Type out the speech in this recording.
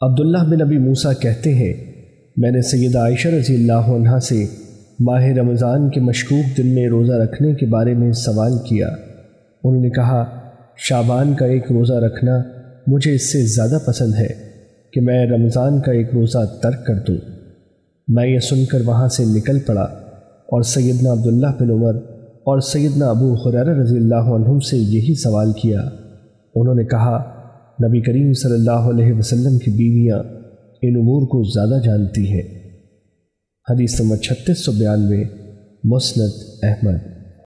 عبداللہ بن ابی موسیٰ کہتے ہیں، میں نے سید عائشہ رضی اللہ عنہ سے ماہ رمضان کے مشکوک دن میں روزہ رکھنے کے بارے میں سوال کیا۔ انہوں نے کہا شابان کا ایک روزہ رکھنا مجھے اس سے زیادہ پسند ہے کہ میں رمضان کا ایک روزہ ترک کر دوں۔ میں یہ سن کر وہاں سے نکل پڑا اور سیدنا عبداللہ بن عمر اور سیدنا ابو خرار رضی اللہ عنہ سے یہی سوال کیا۔ انہوں نے کہا نبی کریم صلی اللہ علیہ وسلم کی بیویاں ان امور کو زیادہ جانتی ہیں۔ حدیث نمبر چھتیس سو بیانوے، مسند احمد۔